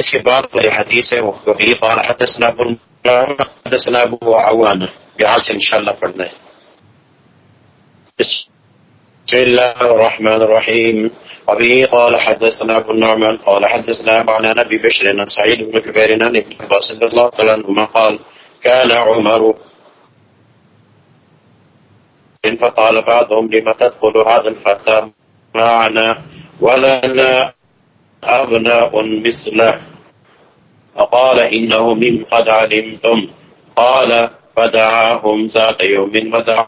اس کے بعد کوئی حدیث ہے وہ کبھی قال حدثنا أبو حدثنا أبو عوان یہاں سے انشاءاللہ پڑھنا ہے بسم الله الرحمن الرحيم. وبه قال حدثنا أبو النعمان قال حدثنا عن ابي بشر عن سعيد بن جبير عن ابن عباس رضي الله عنهما قال كان عمر فقال بعضهم لم تدخل هذا الفتى معنا؟ ولنا أبناء مثله. فقال إنه من قد علمتم. قال فدعاهم ذات يوم ودعا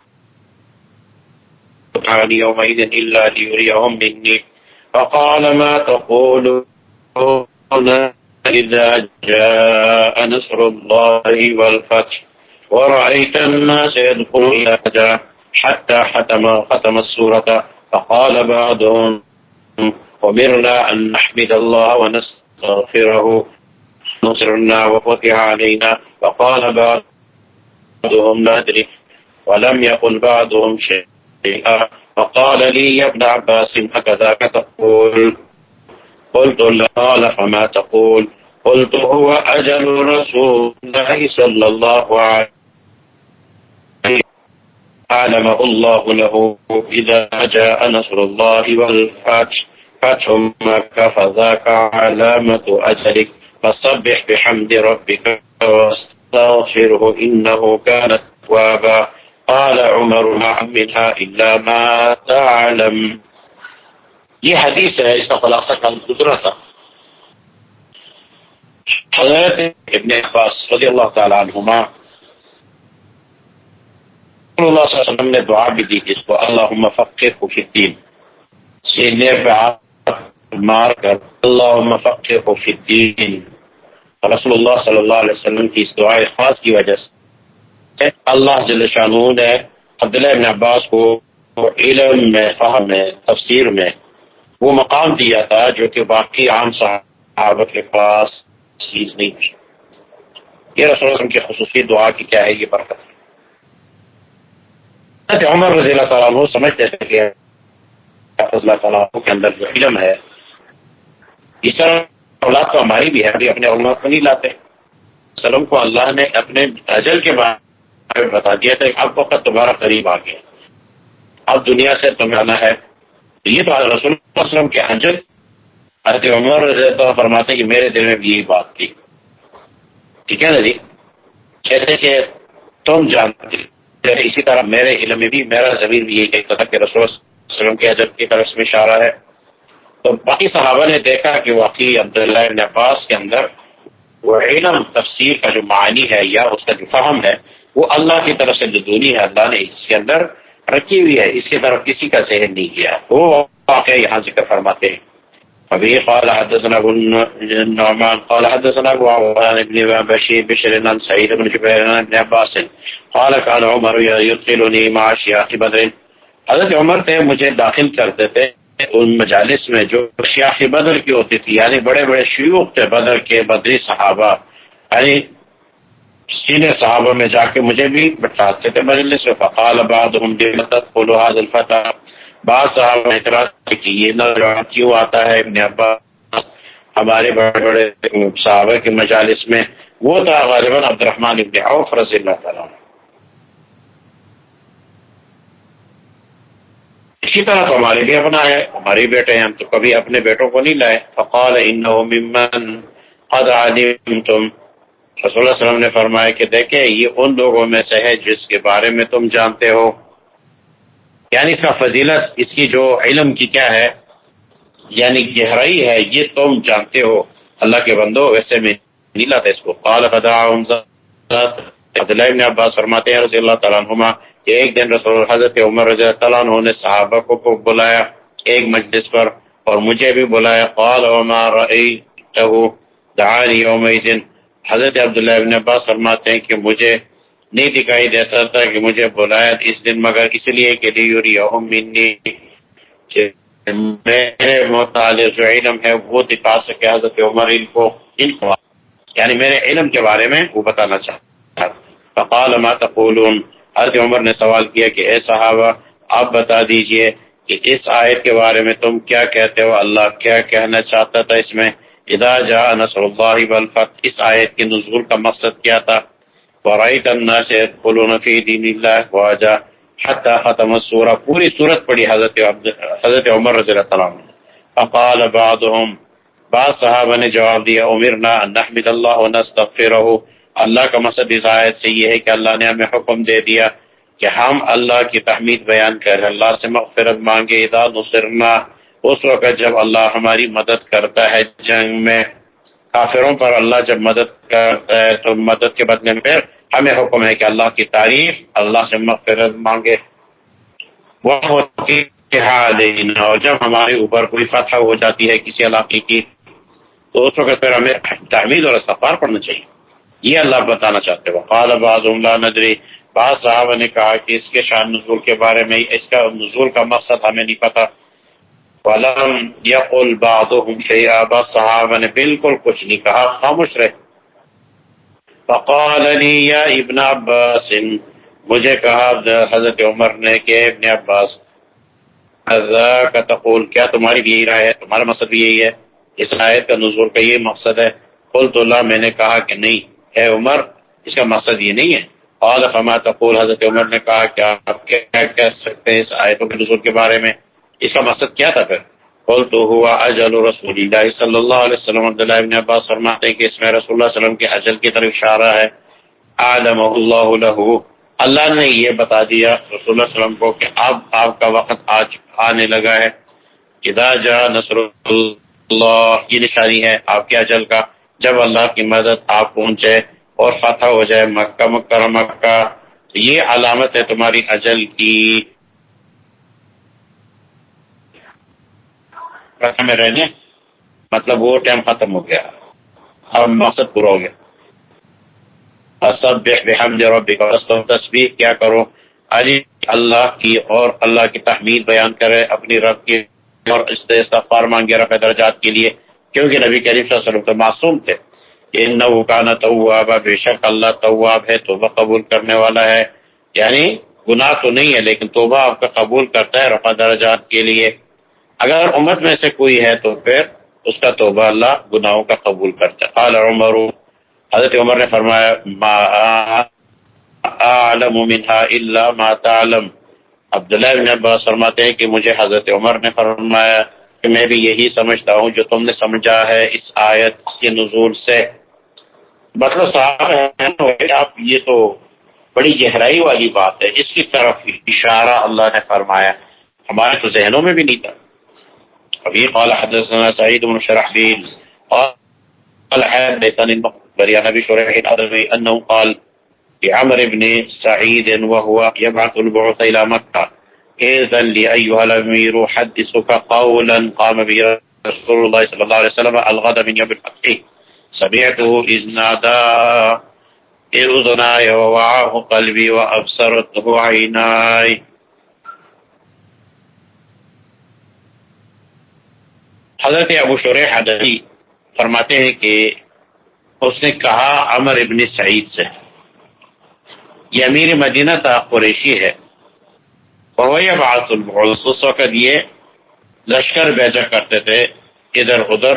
عن يومئذ إلا ليريهم مني. فقال ما تقولون إذا جاء نصر الله والفتح؟ ورأيت الناس يدخلون إلى حتى حتم ختم السورة. فقال بعضهم أمرنا أن نحمد الله ونستغفره. نصرنا وفتح علينا. فقال بعضهم ندري ولم يقل بعضهم شيئا. فقال لي يا ابن عباس هكذا تقول. قلت قال فما تقول. قلت هو أجل رسول الله صلى الله عليه أعلمه الله له إذا جاء نصر الله والفتح. فتح مكة فذاك علامة أجلك. فصبح بحمد ربك واستغفره إنه كان توابا. قال عمر ما منها إلا ما تعلم. یہ حدیث ہے اس کا خلاصہ کل گزرا تھا حضرت ابن عباس رضی اللہ تعالی عنہما اللہ صلی اللہ علیہ وسلم نے دعا بھی دی اس کو اللہم فقر خوش الدین سینے پہ آپ جس اللہ فقہ فی الدین. مار کر اللہ فقہ فی الدین رسول اللہ صلی اللہ علیہ وسلم کی اس دعائے خاص کی وجہ سے اللہ جل شانہ نے عبداللہ ابن عباس کو علم میں، فہم میں، تفسیر میں وہ مقام دیا تھا جو کہ باقی عام صحابہ کے پاس چیز نہیں تھی۔ یہ رسول اللہ کی خصوصی دعا کی کیا ہے یہ برکت عمر رضی اللہ تعالیٰ سمجھتے تھے کہ اللہ تعالیٰ کے اندر جو علم ہے اس طرح اولاد تو ہماری بھی ہے ابھی اپنے اولاد کو نہیں لاتے۔ سلم کو اللہ نے اپنے اجل کے بارے میں بتا دیا تھا کہ اب وقت تمہارا قریب آ گیا۔ اب دنیا سے تمہیں آنا ہے۔ یہ تو رسول اللہ وسلم کے اجل۔ حضرت عمر فرماتے کہ میرے دل میں بھی یہی بات تھی۔ ٹھیک ہے نا جی؟ کہتے کہ تم جانتے اسی طرح میرے علم میں بھی، میرا زمین بھی یہی کہتا تھا کہ رسول وسلم کے اجب کی طرف میں اشارہ ہے۔ تو باقی صحابہ نے دیکھا کہ واقعی عبداللہ ابن عباس کے اندر وہ علم تفسیر کا جو معنی ہے یا اس کا جو فہم ہے، وہ اللہ کی طرف سے دونی ہے، اللہ نے اس کے اندر رکھی ہوئی ہے، اس کی طرف کسی کا ذہن نہیں کیا۔ وہ واقعہ یہاں ذکر فرماتے ہیں۔ ابھی قال حدثنا ابو النعمان قال حدثنا ابو عوان ابن بشير بشر بن سعيد بن جبير ابن عباس۔ قال كان عمر يدخلني مع شياخ بدر۔ حضرت عمر تھے، مجھے داخل کر دیتے۔ ان مجالس میں جو شیاخ بدر کی ہوتی تھی یعنی بڑے بڑے شیوخ تھے بدر کے بدری صحابہ یعنی سینے صحابہ میں جا کے مجھے بھی بٹھاتے تھے مجلس میں، فقال بعضهم بمدد الفتح بعض صاحب اعتراض کہ یہ نوجوان کیوں آتا ہے؟ ابن عباس، ہمارے بڑے بڑے صحابہ کے مجالس میں، وہ تھا غالباً عبد الرحمان ابن عوف رضی اللہ تعالیٰ اسی طرح تو ہمارے بھی اپنا ہے، ہمارے بیٹے ہیں، ہم تو کبھی اپنے بیٹوں کو نہیں لائے۔ فقال ممن قد علمتم۔ رسول اللہ علیہ وسلم نے فرمایا کہ دیکھیں، یہ ان لوگوں میں سے ہے جس کے بارے میں تم جانتے ہو۔ یعنی اس کا فضیلت، اس کی جو علم کی کیا ہے یعنی گہرائی ہے، یہ تم جانتے ہو۔ اللہ کے بندو، ویسے میں نہیں لاتا اس کو۔ قال عبداللہ ابن عباس فرماتے ہیں رضی اللہ تعالیٰ عنہما کہ ایک دن رسول حضرت عمر رضی اللہ عنہ نے صحابہ کو بلایا، ایک مجلس پر، اور مجھے بھی بلایا۔ قال وما رأیتہو، دعانی یومئذ۔ حضرت عبداللہ ابن عباس فرماتے ہیں کہ مجھے نہیں دکھائی دیتا تھا کہ مجھے بلایا اس دن، مگر اس لیے کہ لیوریہم منی، کہ میرے متعلق جو علم ہے وہ دکھا سکے حضرت عمر ان کو ان کو۔ یعنی میرے علم کے بارے میں وہ بتانا چاہتا فقال ما تقولون؟ حضرت عمر نے سوال کیا کہ اے صحابہ، آپ بتا دیجیے کہ اس آیت کے بارے میں تم کیا کہتے ہو؟ اللہ کیا کہنا چاہتا تھا اس میں؟ اذا جاء نصر اللہ والفتح، اس آیت کے نزول کا مقصد کیا تھا؟ ورائت الناس يدخلون في دين الله واجا حتى ختم السورة، پوری صورت پڑھی حضرت حضرت عمر رضی اللہ عنہ۔ فقال بعضهم، بعض صحابہ نے جواب دیا، امرنا ان نحمد اللہ و ونستغفره۔ اللہ کا مقصد اس آیت سے یہ ہے کہ اللہ نے ہمیں حکم دے دیا کہ ہم اللہ کی تحمید بیان کریں اللہ سے مغفرت مانگے، اذا نصرنا۔ اس وقت جب اللہ ہماری مدد کرتا ہے جنگ میں، کافروں پر اللہ جب مدد کرتا ہے تو مدد کے بدلے میں ہمیں حکم ہے کہ اللہ کی تعریف، اللہ سے مغفرت مانگے۔ وہ اور جب ہمارے اوپر کوئی فتح ہو جاتی ہے کسی علاقے کی، تو اس وقت پھر ہمیں تحمید اور استغفار پڑھنا چاہیے۔ یہ اللہ بتانا چاہتے وقال بعض اللہ ندری۔ بعض صاحب نے کہا کہ اس کے شان نزول کے بارے میں اس کا نزول کا مقصد ہمیں نہیں پتا ولم يقل بعضهم شيئا بعض صحابہ نے بالکل کچھ نہیں کہا، خاموش رہے۔ فقال لي يا ابن عباس، مجھے کہا حضرت عمر نے کہ ابن عباس کا تقول، کیا تمہاری بھی یہی رائے ہے؟ تمہارا مقصد بھی یہی ہے۔ اس آیت کا نزول کا یہ مقصد ہے۔ قلت اللہ، میں نے کہا کہ نہیں۔ اے عمر، اس کا مقصد یہ نہیں ہے۔ قال، فما تقول؟ حضرت عمر نے کہا کہ آپ کیا کہہ سکتے ہیں اس آیتوں کے نزول کے بارے میں؟ اس کا مقصد کیا تھا پھر؟ قول تو ہوا اجل رسول اللہ صلی اللہ علیہ وسلم۔ عبداللہ ابن عباس فرماتے ہیں کہ اس میں رسول اللہ علیہ وسلم کے اجل کی طرف اشارہ ہے۔ عالم اللہ لہو۔ اللہ نے یہ بتا دیا رسول اللہ علیہ وسلم کو کہ اب آپ کا وقت آج آنے لگا ہے۔ اذا جا نصر اللہ، یہ نشانی ہے آپ کے اجل کا۔ جب اللہ کی مدد آپ پہنچے اور فتح ہو جائے مکہ، مکرمہ کا یہ علامت ہے تمہاری اجل کی۔ میں رہنے مطلب وہ ٹائم ختم ہو گیا۔ اب مقصد پورا ہو گیا۔ تصویر کیا کرو؟ علی، اللہ کی اور اللہ کی تحمید بیان کرے اپنی رب کی اور استغفار مانگے رفع درجات کے لیے۔ کیونکہ نبی کریم صلی اللہ علیہ وسلم تو معصوم تھے انہو کانا توابا، بے شک اللہ تواب ہے، توبہ قبول کرنے والا ہے۔ یعنی گناہ تو نہیں ہے، لیکن توبہ آپ کا قبول کرتا ہے رفع درجات کے لیے۔ اگر امت میں سے کوئی ہے تو پھر اس کا توبہ اللہ گناہوں کا قبول کرتا ہے۔ قال عمر، حضرت عمر نے فرمایا، ما اعلم منها الا ما تعلم۔ عبداللہ بن عباس فرماتے ہیں کہ مجھے حضرت عمر نے فرمایا کہ میں بھی یہی سمجھتا ہوں جو تم نے سمجھا ہے اس آیت کے نزول سے۔ مطلب صاحب آپ، یہ تو بڑی گہرائی والی بات ہے۔ اس کی طرف اشارہ اللہ نے فرمایا۔ ہمارے تو ذہنوں میں بھی نہیں تھا۔ ابھی قال حدثنا سعيد بن شرحبيل قال حدثنا المخبر عن ابي شريح الادبي انه قال، لعمر بن سعيد وهو يبعث البعث الى مكه اذن لي ايها الامير حدثك قولا قام به رسول الله صلى الله عليه وسلم الغد من يوم الفتح. سمعته اذ نادى اذناي ووعاه قلبي وابصرته عيناي. حضرت ابو شور حدی فرماتے ہیں کہ اس نے کہا امر ابن سعید سے، یہ امیر مدینہ تھا، قریشی ہے۔ اس وقت یہ لشکر بیجا کرتے تھے ادھر ادھر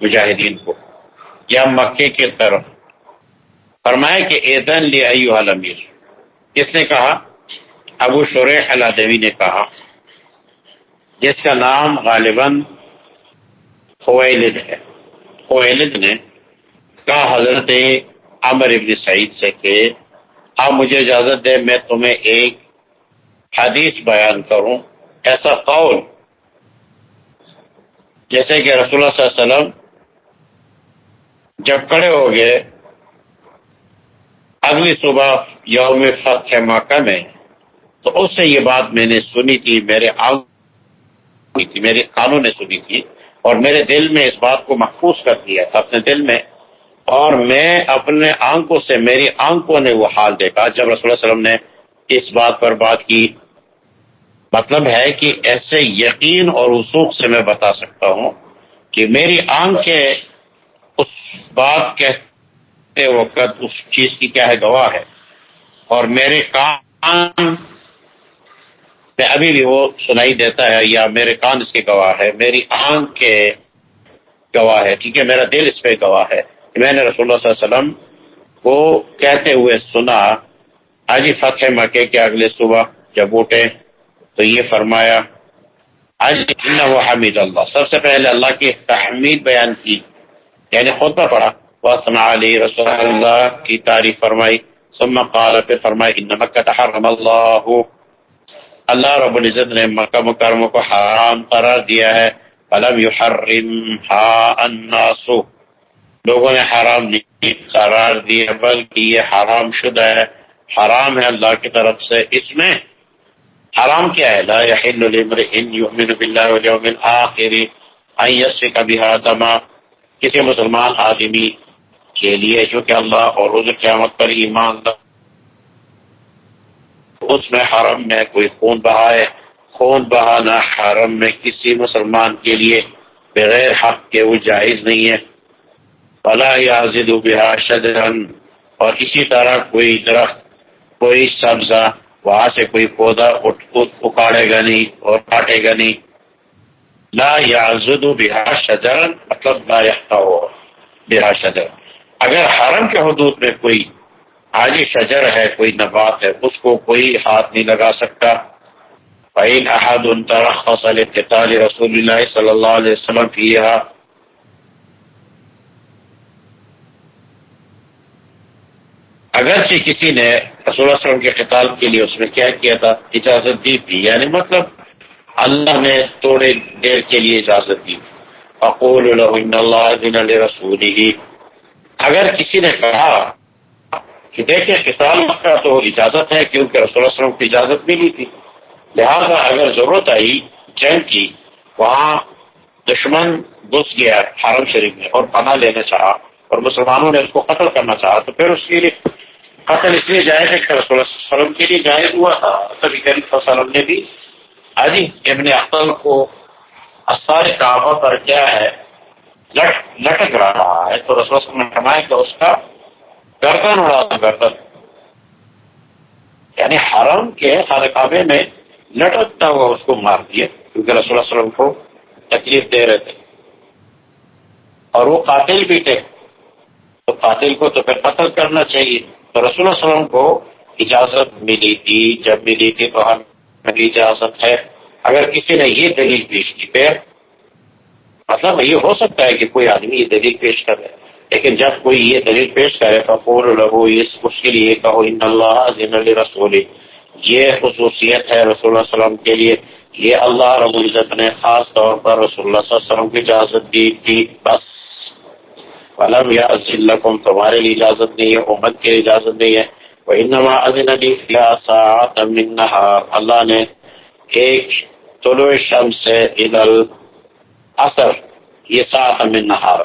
مجاہدین کو، یا مکے کی طرف۔ فرمایا کہ ایدن لی ایوہ الامیر۔ کس نے کہا؟ ابو شور الادوی نے کہا، جس کا نام غالباً خویلد ہے۔ خویلد نے کہا، حضرت عمر ابن سعید سے کہ، آپ مجھے اجازت دے میں تمہیں ایک حدیث بیان کروں، ایسا قول، جیسے کہ رسول اللہ صلی اللہ علیہ وسلم جب کڑے ہو گئے، اگلی صبح یوم فتح مکہ میں، تو اس سے یہ بات میں نے سنی تھی، میرے آنکھ تھی، میرے کانوں نے سنی تھی، اور میرے دل میں اس بات کو محفوظ کر دیا تھا اپنے دل میں، اور میں اپنے آنکھوں سے، میری آنکھوں نے وہ حال دیکھا۔ جب رسول اللہ علیہ وسلم نے اس بات پر بات کی مطلب ہے کہ ایسے یقین اور رسوخ سے میں بتا سکتا ہوں کہ میری آنکھیں اس بات کہتے وقت اس چیز کی کیا ہے گواہ ہے اور میرے کان میں ابھی بھی وہ سنائی دیتا ہے یا میرے کان اس کے گواہ ہے، میری آنکھ کے گواہ ہے، ٹھیک ہے، میرا دل اس پہ گواہ ہے۔ میں نے رسول اللہ صلی اللہ علیہ وسلم کو کہتے ہوئے سنا، آج فتح مکے کے اگلے صبح جب اٹھے تو یہ فرمایا وہ حمید اللہ. سب سے پہلے اللہ کی تحمید بیان کی۔ یعنی خطبہ پڑھا۔ وسنا علی رسول اللہ کی تعریف فرمائی۔ ثم قال پھر فرمائی ان مکہ تحرم اللہ اللہ رب العزت نے مکہ مکرمہ کو حرام قرار دیا ہے۔ فلم يحرمها الناس۔ لوگوں نے حرام نہیں قرار دیا، بلکہ یہ حرام شدہ ہے۔ حرام ہے اللہ کی طرف سے۔ اس میں حرام کیا ہے؟ لا يحل لامرئ يؤمن بالله واليوم الاخر ان يسفك بها دما۔ کسی مسلمان آدمی کے لیے جو کہ اللہ اور روز قیامت پر ایمان اس میں حرم میں کوئی خون بہائے خون بہانا حرم میں کسی مسلمان کے لیے بغیر حق کے وہ جائز نہیں ہے۔ بلا یا بہا شدرن اور اسی طرح کوئی درخت، کوئی سبزہ وہاں سے کوئی پودا اکاڑے گا نہیں اور کاٹے گا نہیں۔ لا یا بہا شجرن مطلب لا ہو بہا شجر۔ اگر حرم کے حدود میں کوئی حاجی شجر ہے، کوئی نبات ہے، اس کو کوئی ہاتھ نہیں لگا سکتا۔ فعین احد ان ترخص رسول اللہ صلی اللہ علیہ وسلم کیا اگرچہ کسی نے رسول اللہ علیہ وسلم کے قتال کے لیے اس میں کیا کیا تھا، اجازت دی تھی یعنی مطلب اللہ نے تھوڑے دیر کے لیے اجازت دی۔ اقول رسول ہی اگر کسی نے کہا کہ دیکھیں کسان کا تو اجازت ہے کیونکہ رسول اللہ علیہ وسلم کی اجازت ملی تھی۔ لہذا اگر ضرورت آئی جنگ کی، وہاں دشمن گھس گیا حرم شریف میں اور پناہ لینا چاہا اور مسلمانوں نے اس کو قتل کرنا چاہا، تو پھر اس کے لیے قتل اس لیے جائز ہے کہ رسول اللہ علیہ وسلم کے لیے جائز ہوا تھا۔ کریم صلی اللہ علیہ وسلم نے بھی حاجی ابن اختل کو اثار کعبہ پر کیا ہے، لٹ لٹک رہا ہے۔ تو رسول اللہ نے فرمایا کہ اس کا گردن اڑا تھا گردن۔ یعنی حرم کے خانہ کعبے میں لٹکتا ہوا اس کو مار دیا، کیونکہ رسول اللہ علیہ وسلم کو تکلیف دے رہے تھے۔ اور وہ قاتل بھی تھے۔ تو قاتل کو تو پھر قتل کرنا چاہیے۔ تو رسول اللہ علیہ وسلم کو اجازت ملی تھی۔ جب ملی تھی تو ہم اجازت ہے۔ اگر کسی نے یہ دلیل پیش کی پھر مطلب یہ ہو سکتا ہے کہ کوئی آدمی یہ دلیل پیش کرے لیکن جب کوئی یہ دلیل پیش کرے تو لگو اس کے لیے کہو، ان اللہ رسول یہ خصوصیت ہے رسول اللہ وسلم کے لیے۔ یہ اللہ رب العزت نے خاص طور پر رسول اللہ صلی اللہ علیہ وسلم کی اجازت دی تھی۔ بس۔ علم یا ذلکم تمہارے لیے اجازت نہیں ہے، امت کے لیے اجازت نہیں ہے۔ وہ انما اذن لی ساعت اللہ نے ایک طلوع شمس سے ادل اثر یہ سات من نہار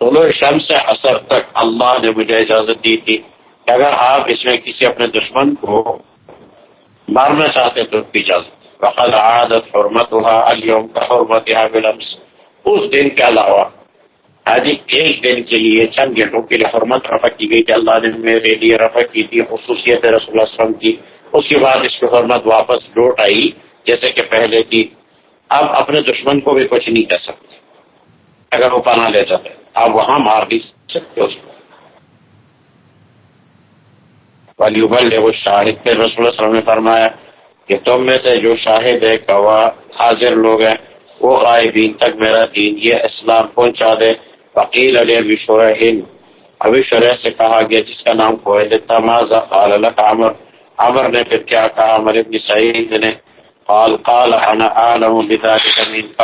طلوع شمس سے اثر تک اللہ نے مجھے اجازت دی تھی کہ اگر آپ اس میں کسی اپنے دشمن کو مارنا چاہتے تو کی اجازت۔ وقد عادت حرمت ہوا اليوم کا حرمت بلمس اس دن کے علاوہ آج ایک دن کے لیے چند گھنٹوں کے لیے حرمت رفع کی گئی کہ اللہ نے میرے لیے رفع کی تھی، خصوصیت رسول اللہ علیہ وسلم کی۔ اس کے بعد اس کی حرمت واپس لوٹ آئی، جیسے کہ پہلے تھی۔ اب اپنے دشمن کو بھی کچھ نہیں کر سکتے۔ اگر وہ پناہ لے جاتے، آپ وہاں مار بھی سکتے اس کو ولی ابل وہ شاہد پہ رسول اللہ وسلم نے فرمایا کہ تم میں سے جو شاہد ہے، گواہ، حاضر لوگ ہیں، وہ آئے دین تک میرا دین یہ اسلام پہنچا دے۔ وکیل علی ابی شرح ہند ابھی شرح سے کہا گیا، جس کا نام کوئل تمازہ قال لك عمر؟ عمر نے پھر کیا کہا؟ عمر ابن سعید نے قال قال، انا اعلم بذلك منك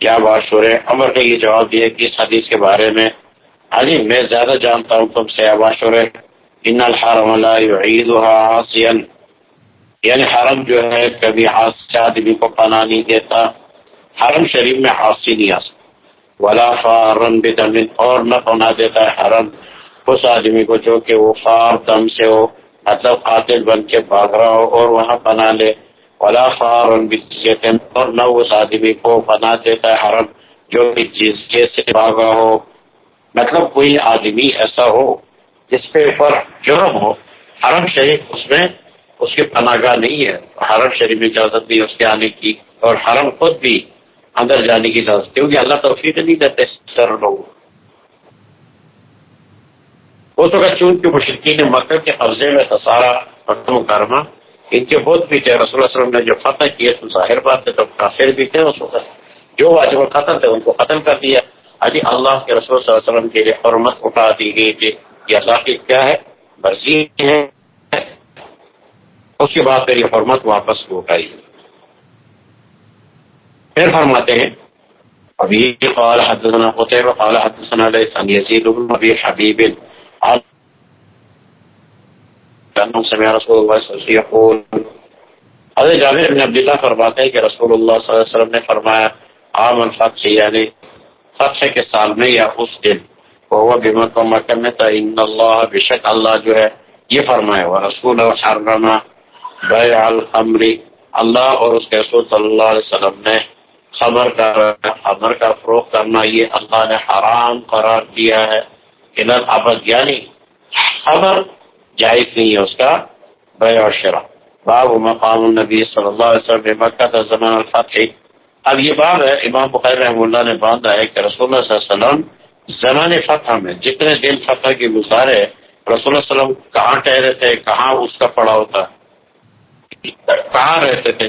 کیا بات شور عمر نے یہ جواب دیا کہ اس حدیث کے بارے میں، علی، میں زیادہ جانتا ہوں تم سے باشور ان الحرم لا يعيدها عاصيا یعنی حرم جو ہے، کبھی عاصی آدمی کو پناہ نہیں دیتا، حرم شریف میں عاصی نہیں آ سکتا۔ ولا فارن بدم اور نہ پناہ دیتا ہے حرم۔ اس آدمی کو جو کہ وہ فار دم سے ہو مطلب قاتل بن کے بھاگ رہا ہو اور وہاں پناہ لے۔ ولا فار اور نہ اس آدمی کو بنا دیتا ہے حرم جو کہ جس سے بھاگا ہو۔ مطلب کوئی آدمی ایسا ہو جس پہ اوپر جرم ہو۔ حرم شریف اس میں اس کی پناہ گاہ نہیں ہے۔ حرم شریف میں اجازت نہیں اس کے آنے کی اور حرم خود بھی اندر جانے کی اجازت کیونکہ اللہ توفیق نہیں دیتے سر لوگوں اس وقت چونکہ مشرقین مکہ کے قبضے میں تھا سارا مکرمہ، ان کے بہت بھی تھے، رسول اللہ علیہ وسلم نے جو فتح کیے تو ظاہر بات ہے، تو کافر بھی تھے اس وقت۔ جو واجب القتل تھے، ان کو قتل کر دیا۔ ابھی اللہ کے رسول صلی اللہ علیہ وسلم کے لیے حرمت اٹھا دی گئی تھی۔ یہ اللہ کی کیا ہے؟ مرضی ہے۔ اس کے بعد پھر یہ حرمت واپس اٹھائی پھر فرماتے ہیں، ابھی قال حدثنا قتيبة قال حدثنا ليس عن يزيد بن ابي حبيب كانه سمع رسول الله صلى الله عليه وسلم يقول حضرت جابر بن عبداللہ فرماتے ہیں کہ رسول اللہ صلی اللہ علیہ وسلم نے فرمایا عام الفتح یعنی فتح کے سال میں یا اس دن۔ وہ بمت و مکہ میں تھا ان اللہ بشک اللہ جو ہے، یہ فرمائے وہ رسول حرما بے الخمری اللہ اور اس کے رسول صلی اللہ علیہ وسلم نے خبر کا خبر کا فروغ کرنا یہ اللہ نے حرام قرار دیا ہے۔ انل ابد یعنی خبر جائز نہیں ہے اس کا بے اور شرح باب مقام النبی صلی اللہ علیہ وسلم مکہ زمان الفتح۔ اب یہ بات ہے، امام بخیر رحم اللہ نے باندھا ہے کہ رسول اللہ صلی اللہ علیہ وسلم زمان فتح میں جتنے دن فتح کے گزارے رسول اللہ علیہ وسلم کہاں ٹہرے تھے، کہاں اس کا پڑا ہوتا کہاں رہتے تھے؟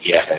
کیا ہے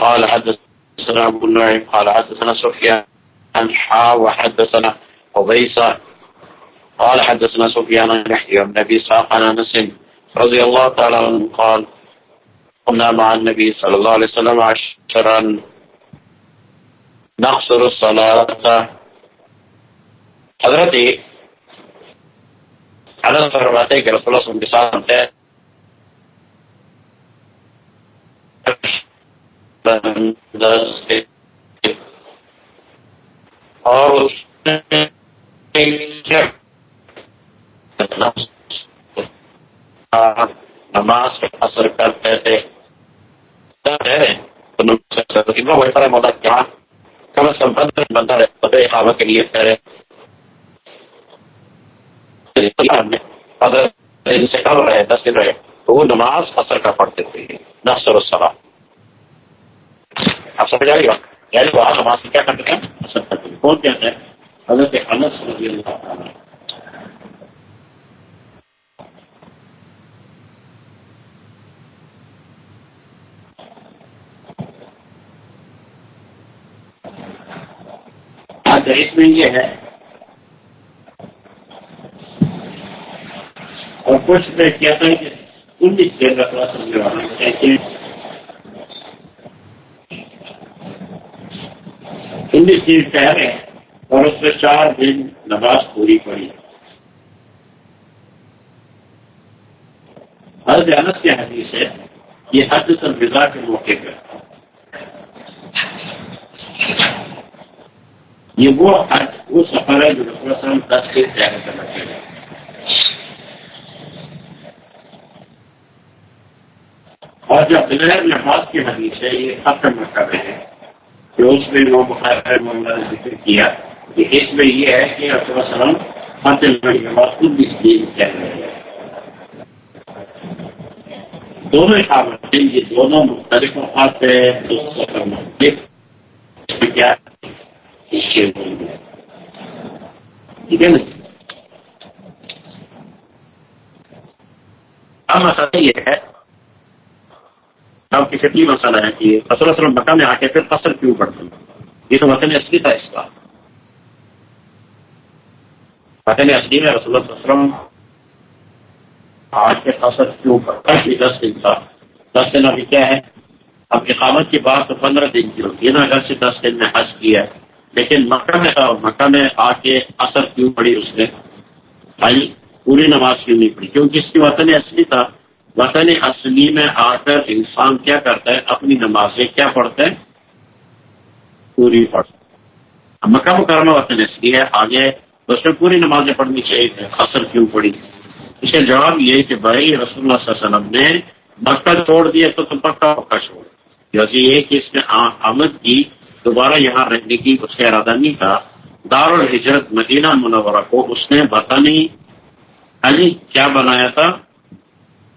قال حدثنا ابو النعيم قال حدثنا سفیان حا وحدثنا عبيسة قال حدثنا سفیان عن يحيى بن ابي اسحاق عن انس رضي الله تعالى عنه قال قلنا مع النبي صلى الله عليه وسلم عشرا نقصر الصلاة حضرت حضرت فرماتے کہ رسول اللہ کے ساتھ ہے اور اس نماز اثر کرتے تھے۔ مولا کیا؟ کم از کم بندہ رہے خواب کے لیے کرے اگر سے کم رہے دس دن رہے تو وہ نماز اثر کا پڑھتے تھے نصر السلام آپ سمجھ آئیے گا یعنی وہ نماز کیا کرتے ہیں اثر کرتے ہیں کون کہتے ہیں حضرت انس رضی اللہ تعالیٰ اس میں یہ ہے اور کچھ میں کہتا ہے کہ انیس دن کا تھوڑا سمجھوانا چاہیے انیس دن ٹہرے اور اس میں چار دن نماز پوری پڑی حضرت انس کی حدیث ہے، یہ حد الفضا کے موقع پہ یہ وہ حج وہ سفر ہے جو رسول دس کے طے کرنا چاہیے اور جو بغیر نماز کی حدیث ہے، یہ ختم مطلب ہے۔ کہ اس میں وہ مخالف معاملہ ذکر کیا کہ اس میں یہ ہے کہ رسول وسلم فتح نماز خود بھی دین کہہ رہے ہیں۔ دونوں اقامت یہ دونوں مختلف اوقات ہے کیا ٹھیک ہے نا؟ اب مسئلہ یہ ہے اب کسی بھی مسئلہ ہے کہ فصل اصل مکہ میں آ کے پھر فصل کیوں پڑتے ہیں یہ تو وطن اصلی تھا اس کا۔ وطن اصلی میں رسول اللہ وسلم آج کے فصل کیوں پڑتا ہے دس دن تھا۔ دس دن ابھی کیا ہے؟ اب اقامت کی بات تو پندرہ دن کی ہوتی ہے نا۔ اگر سے دس دن میں حج کیا ہے۔ لیکن مکہ میں مکہ میں آ کے اثر کیوں پڑی اس نے؟ بھائی، پوری نماز کیوں نہیں پڑی کیونکہ اس کی وطن اصلی تھا۔ وطن اصلی میں آ کر انسان کیا کرتا ہے؟ اپنی نمازیں کیا پڑھتا ہے؟ پوری پڑھتا مکہ مکرمہ وطن اصلی ہے، آگے اس میں پوری نمازیں پڑھنی چاہیے اثر کیوں پڑی اس کا جواب یہ کہ بھائی رسول اللہ صلی اللہ علیہ وسلم نے مکہ چھوڑ دیا تو تم پکا پکا چھوڑ۔ کیونکہ یہ کہ اس میں آمد کی، دوبارہ یہاں رہنے کی اس کا ارادہ نہیں تھا۔ دار الحجرت مدینہ منورہ کو اس نے بتا نہیں علی کیا بنایا تھا؟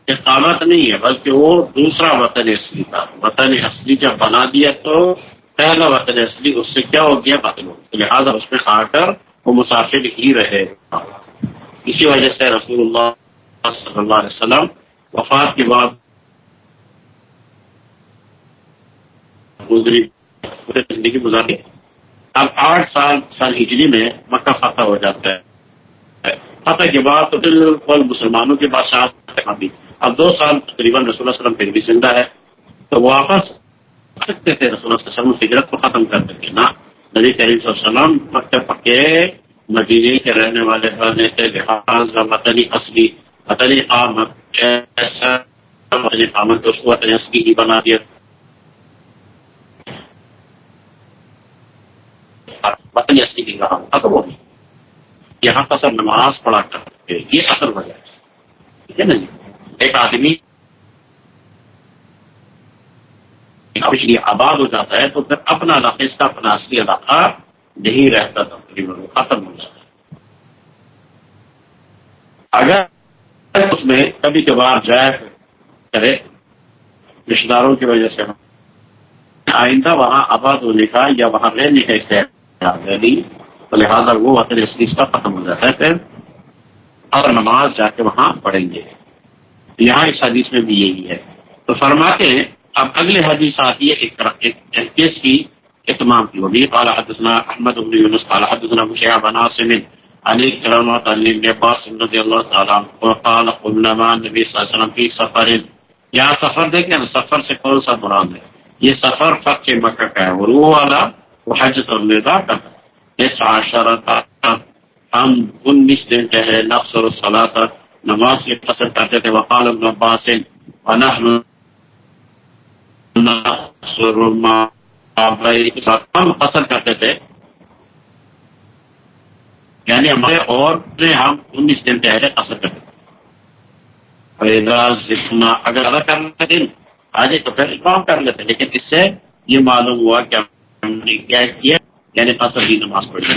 اقامت نہیں ہے، بلکہ وہ دوسرا وطن اصلی تھا۔ وطن اصلی جب بنا دیا تو پہلا وطن اصلی اس سے کیا ہو گیا؟ قتل ہو لہٰذا اس میں آ کر وہ مسافر ہی رہے۔ اسی وجہ سے رسول اللہ صلی اللہ علیہ وسلم وفات کے بعد گزری۔ زندگی گزاری۔ اب آٹھ سال سال ہجری میں مکہ فتح ہو جاتا ہے۔ فتح کے بعد تو بالکل مسلمانوں کے بادشاہ اب دو سال تقریباً رسول اللہ علیہ وسلم پھر بھی زندہ ہے، تو واپس سکتے تھے رسول اللہ علیہ وسلم، ہجرت کو ختم کر سکے نا نبی کریم صلی اللہ علیہ وسلم پکے پکے مدینے کے رہنے والے بنے تھے لحاظ، وطنی اصلی، وطنی آمد ایسا وطنی آمد اس کو وطنی اصلی ہی بنا دیا۔ وطنی اصلی کی کہا ختم ہو یہاں پر سب نماز پڑھا کرتے یہ اصل وجہ ہے، ٹھیک ہے نا جی؟ ایک آدمی لیے آباد ہو جاتا ہے تو پھر اپنا علاقہ اس کا اپنا اصلی علاقہ نہیں رہتا تقریباً ختم ہو جاتا ہے۔ اگر اس میں کبھی کبھار جائے کرے رشتے داروں کی وجہ سے آئندہ وہاں آباد ہونے کا یا وہاں رہنے کا اختیار تو لہٰذا وہ وطن اس کا ختم ہو جاتا ہے۔ پھر اور نماز جا کے وہاں پڑھیں گے۔ یہاں اس حدیث میں بھی یہی ہے۔ تو فرماتے ہیں، اب اگلے حدیث آتی ہے ایک کیس کی اہتمام کی ہوگی۔ قال حدثنا احمد بن يونس قال حدثنا مشيع بن عاصم عن كرامة عن ابن عباس رضي الله تعالى عنه وقال قلنا مع النبي صلى الله عليه وسلم في سفر۔ یہاں سفر دیکھیں سفر سے کون سا مراد ہے؟ یہ سفر فتح مکہ کا ہے۔ اور وہ والا وہ حجت الوداع کا اس عشرہ ہم انیس دن ٹہرے نفس اور صلاح نماز کے قصر کرتے تھے، وقال ابن عباس، ونحن نصر ما ہم قصر کرتے تھے۔ یعنی ہمارے اور ہم انیس دن ٹہرے قصر کرتے تھے۔ اگر ادا کرنا دن آ جائے تو پھر کام کر لیتے، لیکن اس سے یہ معلوم ہوا کہ ہم نے کیا کیا یعنی قصر ہی نماز پڑھی۔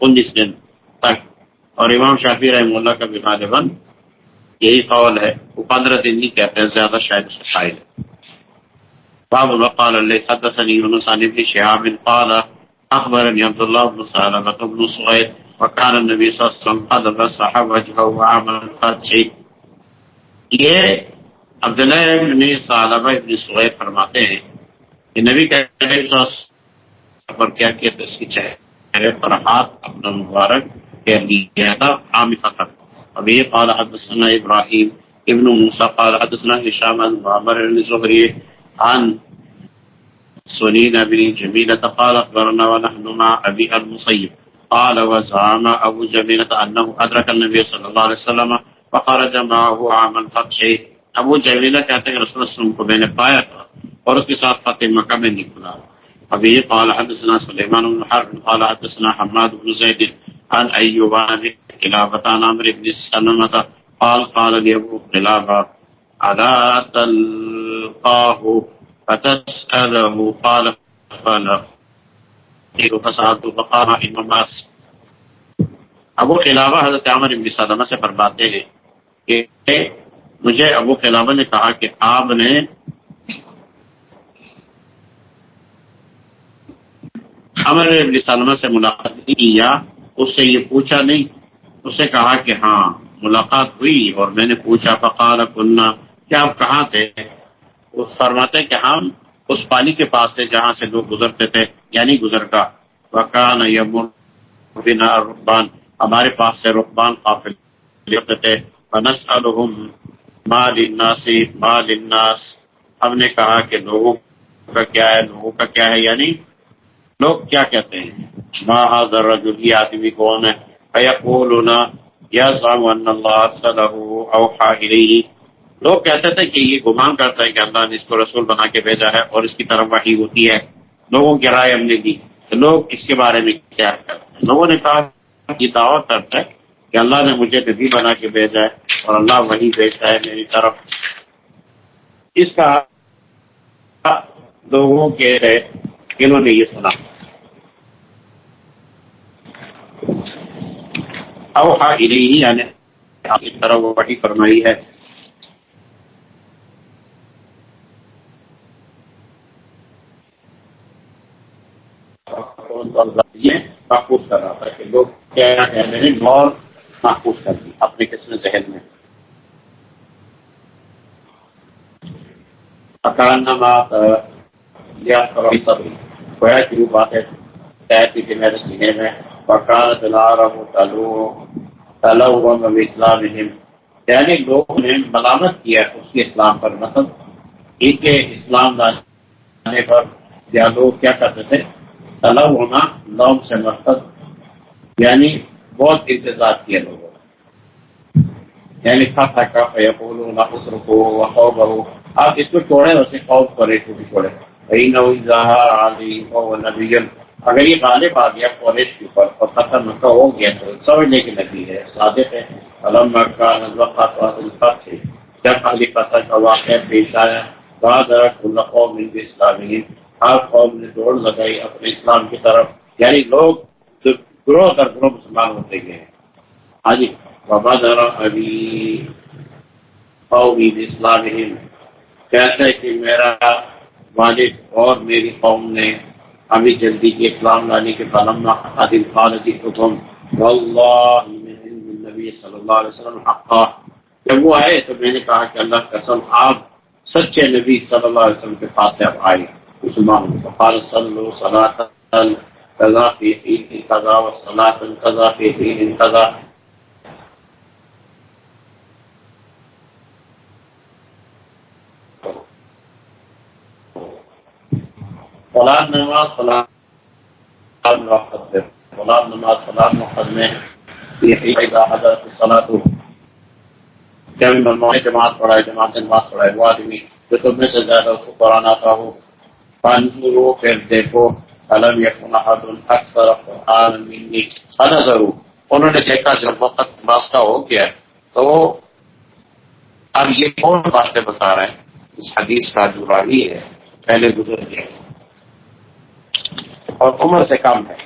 انیس دن تک۔ اور امام شافی رحم اللہ کا بھی غالباً یہی قول ہے۔ وہ پندرہ دن نہیں کہتے ہیں، زیادہ شاید شاید باب وقال اللي حدثني يونس عن ابن شهاب قال اخبرني عبد الله بن سالمة بن صغير وكان النبي صلى الله عليه وسلم قد مسح وجهه وعمل الفتح. یہ عبداللہ ابن سالمہ ابن صغیر فرماتے ہیں کہ نبی کا پر کیا کیا تو اس کی چہرے پر ہاتھ اپنا مبارک کہہ لیا تھا، عام فتح اب قال حدثنا ابراہیم ابن موسیٰ قال حدثنا هشام بن معمر بن زهري عن سنين بن جميلة قال أخبرنا ونحن مع أبي المصيب قال وزعم أبو جميلة أنه أدرك النبي صلى الله عليه وسلم وخرج معه عام الفتح. ابو جلیلہ کہتے ہیں رسول اللہ وسلم کو میں نے پایا تھا اور اس کے ساتھ فتح مکہ میں نکلا۔ ابھی قال حدثنا سليمان بن حرب قال حدثنا حماد بن زيد عن ايوب عن كلابة عن عمرو بن سلمة قال قال لي ابو قلابة الا تلقاه فتسأله؟ قال، فلا. فسألت فقام امام الناس. ابو خلابہ حضرت عمر ابن سلمہ سے فرماتے ہیں کہ مجھے ابو خلابہ نے کہا کہ آپ نے عمر ابن سلمہ سے ملاقات نہیں کیا اس سے یہ پوچھا نہیں اس سے کہا کہ ہاں ملاقات ہوئی اور میں نے پوچھا، فقال کننا کیا آپ کہاں تھے؟ وہ فرماتے کہ ہم اس پانی کے پاس تھے جہاں سے لوگ گزرتے تھے یعنی گزر کا۔ وکان یمر بنا رقبان ہمارے پاس سے رقبان قافل لیتے تھے۔ ونسألهم ما للناس ما للناس۔ ہم نے کہا کہ لوگوں کا کیا ہے؟ لوگوں کا کیا ہے؟ یعنی لوگ کیا کہتے ہیں؟ ما هذا الرجل؟ یہ آدمی کون ہے؟ فیقولون یزعم ان اللہ صلہ اوحا الیہ۔ لوگ کہتے تھے کہ یہ گمان کرتا ہے کہ اللہ نے اس کو رسول بنا کے بھیجا ہے اور اس کی طرف وحی ہوتی ہے۔ لوگوں کی رائے ہم نے دی۔ تو لوگ اس کے بارے میں کیا کرتے ہیں؟ لوگوں نے کہا یہ دعوت کرتا ہے کہ اللہ نے مجھے نبی بنا کے بھیجا ہے اور اللہ وہی بھیجتا ہے میری طرف۔ اس کا لوگوں کے انہوں نے یہ سنا۔ اوحا الیہ یعنی آپ اس طرح وہ فرمائی ہے۔ محفوظ کر رہا تھا کہ لوگ کیا کہہ میں ہیں محفوظ کر دی اپنے قسم ذہن میں۔ اکانمات کہ وہ بات ہے میرے سینے میں بکار دلارم تلو تلو اسلام یعنی لوگوں نے ملامت کیا اس کے اسلام پر۔ مطلب ان کے اسلام لانے پر یا لوگ کیا کرتے تھے؟ طلب ہونا لوگ سے مقصد یعنی بہت انتظار کیا لوگوں نے۔ یعنی تھا تھا کا بولو نہ خسر کو خوف ہو آپ اس کو چھوڑے اسے خوف کرے چھوٹی چھوڑے بھائی نہ علی نبی اگر یہ غالب آ گیا قریش کے اوپر اور ختم ہو گیا تو سمجھنے کی نبی ہے، صادق ہے۔ علم مکہ نظر سے۔ جب علی فتح کا واقعہ پیش آیا بعد قوم اسلامی ہر قوم نے دوڑ لگائی اپنے اسلام کی طرف۔ یعنی لوگ گروہ در گروہ مسلمان ہوتے گئے ہاں جی بابا ذرا ابھی قوم اسلام کہتا ہے کہ میرا والد اور میری قوم نے ابھی جلدی کے اسلام لانے کے قلم عادل خالدی حکم نبی صلی اللہ علیہ وسلم حقا۔ جب وہ آئے تو میں نے کہا کہ اللہ قسم، آپ سچے نبی صلی اللہ علیہ وسلم کے پاس سے آپ آئے، مسلمان فقال صلو صلاة قضا فی حین قضا و صلاة قضا فی حین قضا فلان نماز فلان وقت فلان نماز فلان وقت میں حضرت صلاح جب میں جماعت پڑھائے جماعت نماز پڑھائے وہ آدمی جو تم میں سے زیادہ اس کو قرآن آتا ہو فانظروا پھر دیکھو علم یکن احد اکثر قرآن منی انہوں نے دیکھا جب وقت نماز کا ہو گیا تو اب یہ کون باتیں بتا رہے ہیں؟ اس حدیث کا جو راوی ہے، پہلے گزر گیا۔ اور عمر سے کم ہے۔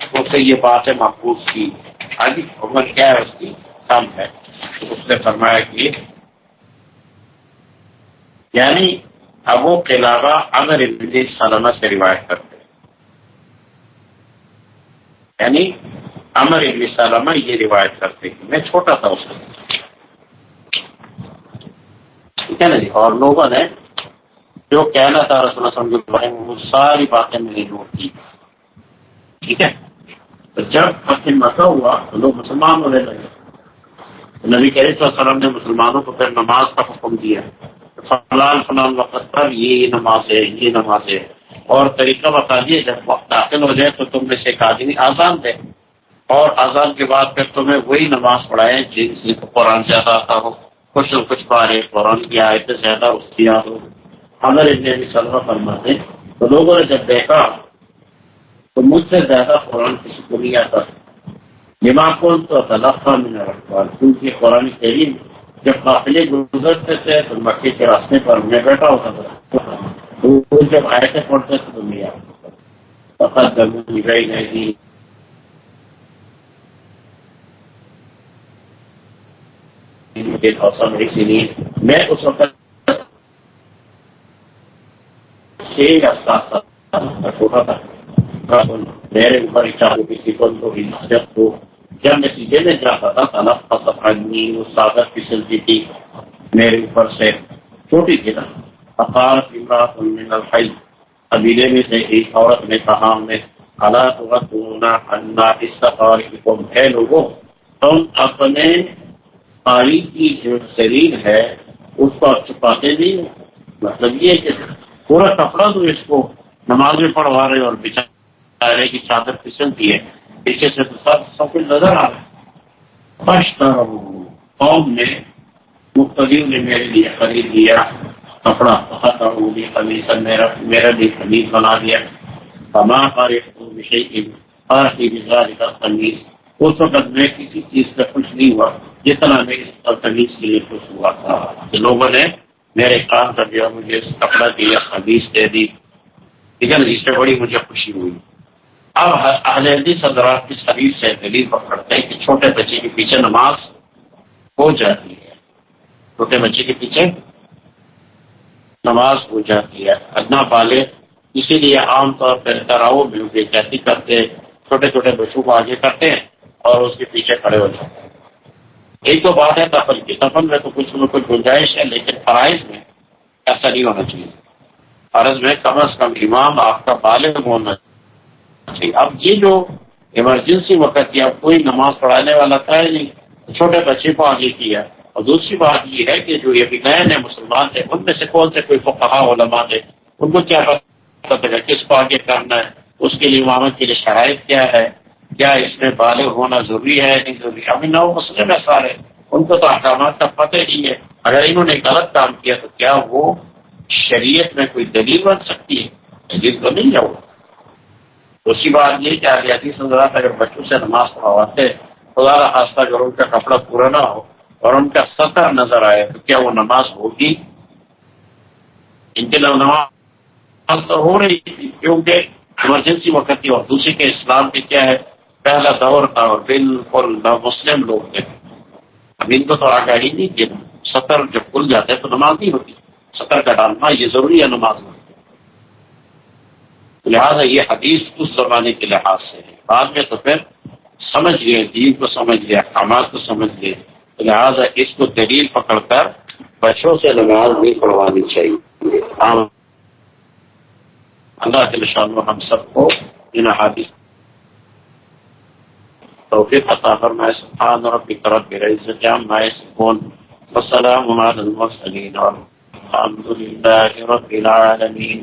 اس سے یہ باتیں محفوظ کی آگے ہاں جی، عمر کیا ہے اس کی؟ کم ہے۔ اس نے فرمایا کہ یعنی ابو کے علاوہ امر ابن سلمہ سے روایت کرتے یعنی امر ابن سلمہ یہ روایت کرتے ہیں میں چھوٹا تھا اس میں ٹھیک ہے نا جی؟ اور لوگوں نے جو کہنا تھا رسول اللہ صلی اللہ علیہ وسلم وہ ساری باتیں میں نے نوٹ کی ٹھیک ہے۔ تو جب مسلم مسا ہوا تو لوگ مسلمان ہونے لگے۔ نبی کریم صلی اللہ علیہ وسلم نے مسلمانوں کو پھر نماز کا حکم دیا۔ فلان فلان وقت پر یہ نماز ہے، یہ نماز ہے۔ اور طریقہ بتا دیے جب وقت داخل ہو جائے تو تم میں سے ایک آدمی آزان دے۔ اور آزان کے بعد پھر تمہیں وہی نماز پڑھائے جن سے قرآن زیادہ آتا ہو۔ کچھ نہ کچھ پارے قرآن کی آیت زیادہ اختیار ہو۔ اگر ابن سلم فرماتے تو لوگوں نے جب دیکھا تو مجھ سے زیادہ قرآن کسی کو نہیں آتا۔ دماغ کون تو تلفہ میں نہ رکھتا کیونکہ قرآن کریم جب قافلے گزرتے تھے تو مکے کے راستے پر میں بیٹھا ہوتا تھا۔ تو جب آئے تھے پڑھتے تھے تو نہیں آتا فقط جب گئی اسی لیے میں اس وقت چھ یا سات سال چھوٹا تھا۔ میرے اوپر چالو کسی کو جب تو جب میں سیدھے میں جاتا تھا۔ تلف فصف عنی اس عادت پھسلتی تھی میرے اوپر سے چھوٹی تھی نا اقارت امراط من الحی قبیلے میں سے ایک عورت نے کہا ہمیں اللہ تغدونا انا ہے لوگوں تم اپنے قاری کی جو شریر ہے اس کو چھپاتے نہیں مطلب یہ کہ پورا کپڑا تو اس کو نماز میں پڑھوا رہے اور بچا رہے کی چادر پسندی ہے۔ پیچھے سے تو سب سب کچھ نظر آ رہا ہے۔ قوم نے مختلف نے میرے لیے خرید لیا، کپڑا بہت خمیر میرا میرا بھی خمیر بنا دیا۔ تمام کا خمیر اس وقت میں کسی چیز سے خوش نہیں ہوا جتنا میں اس خمیر کے لیے خوش ہوا تھا۔ لوگوں نے میرے کام کر دیا، مجھے کپڑا دیا خمیر دے دی۔ ٹھیک ہے نا اس سے بڑی مجھے خوشی ہوئی۔ اب اہل حدیث حضرات کی شریر سے دلیل پکڑتے ہیں کہ چھوٹے بچے کے پیچھے نماز ہو جاتی ہے۔ چھوٹے بچے کے پیچھے نماز ہو جاتی ہے۔ ادنا بالے اسی لیے عام طور پہ تراؤ میں بے جاتی کرتے، چھوٹے چھوٹے بچوں کو آگے کرتے ہیں اور اس کے پیچھے کھڑے ہو جاتے ہیں۔ ایک تو بات ہے دفن کی۔ دفن میں تو کچھ نہ کچھ گنجائش ہے، لیکن فرائض میں ایسا نہیں ہونا چاہیے۔ فرض میں کم از کم امام آپ کا بالغ ہونا چاہیے جی، اب یہ جو ایمرجنسی وقت یا کوئی نماز پڑھانے والا تھا نہیں، چھوٹے بچے کو آگے کیا۔ اور دوسری بات یہ ہے کہ جو یہ بھی نئے نئے مسلمان تھے، ان میں سے کون سے کوئی فقہا علماء تھے؟ ان کو کیا پتا تھا کس کو آگے کرنا ہے؟ اس کے لیے امامت کے لیے شرائط کیا ہے؟ کیا اس میں بالغ ہونا ضروری ہے نہیں ضروری؟ ابھی نو مسلم ہے۔ سارے ان کو تو احکامات کا پتہ ہی ہے۔ اگر انہوں نے غلط کام کیا تو کیا وہ شریعت میں کوئی دلیل بن سکتی ہے؟ دلیل تو نہیں ہے وہ۔ دوسری بات یہ کہ آگے حدیث نظر آتا اگر بچوں سے نماز پڑھواتے خدا خاصہ اگر ان کا کپڑا پورا نہ ہو اور ان کا سطر نظر آئے، تو کیا وہ نماز ہوگی؟ ان کے نماز تو ہو رہی تھی، کیونکہ ایمرجنسی وقت تھی اور دوسری کے اسلام کے کیا ہے، پہلا دور تھا اور بالکل مسلم لوگ تھے۔ اب ان کو تو آگاہی نہیں کہ سطر جب کھل جاتا ہے تو نماز نہیں ہوتی۔ سطر کا ڈالنا یہ ضروری ہے نماز میں۔ لہٰذا یہ حدیث اس زمانے کے لحاظ سے ہے۔ بعد میں تو پھر سمجھ گئے، دین کو سمجھ گئے، احکامات کو سمجھ گئے۔ لہٰذا اس کو دلیل پکڑ کر بچوں سے نماز نہیں پڑھوانی چاہیے۔ اللہ کے نشان ہم سب کو ان حادث توفیق عطا فرمائے۔ سبحان ربک رب العزت عما يصفون والسلام على المرسلين والحمد لله رب العالمين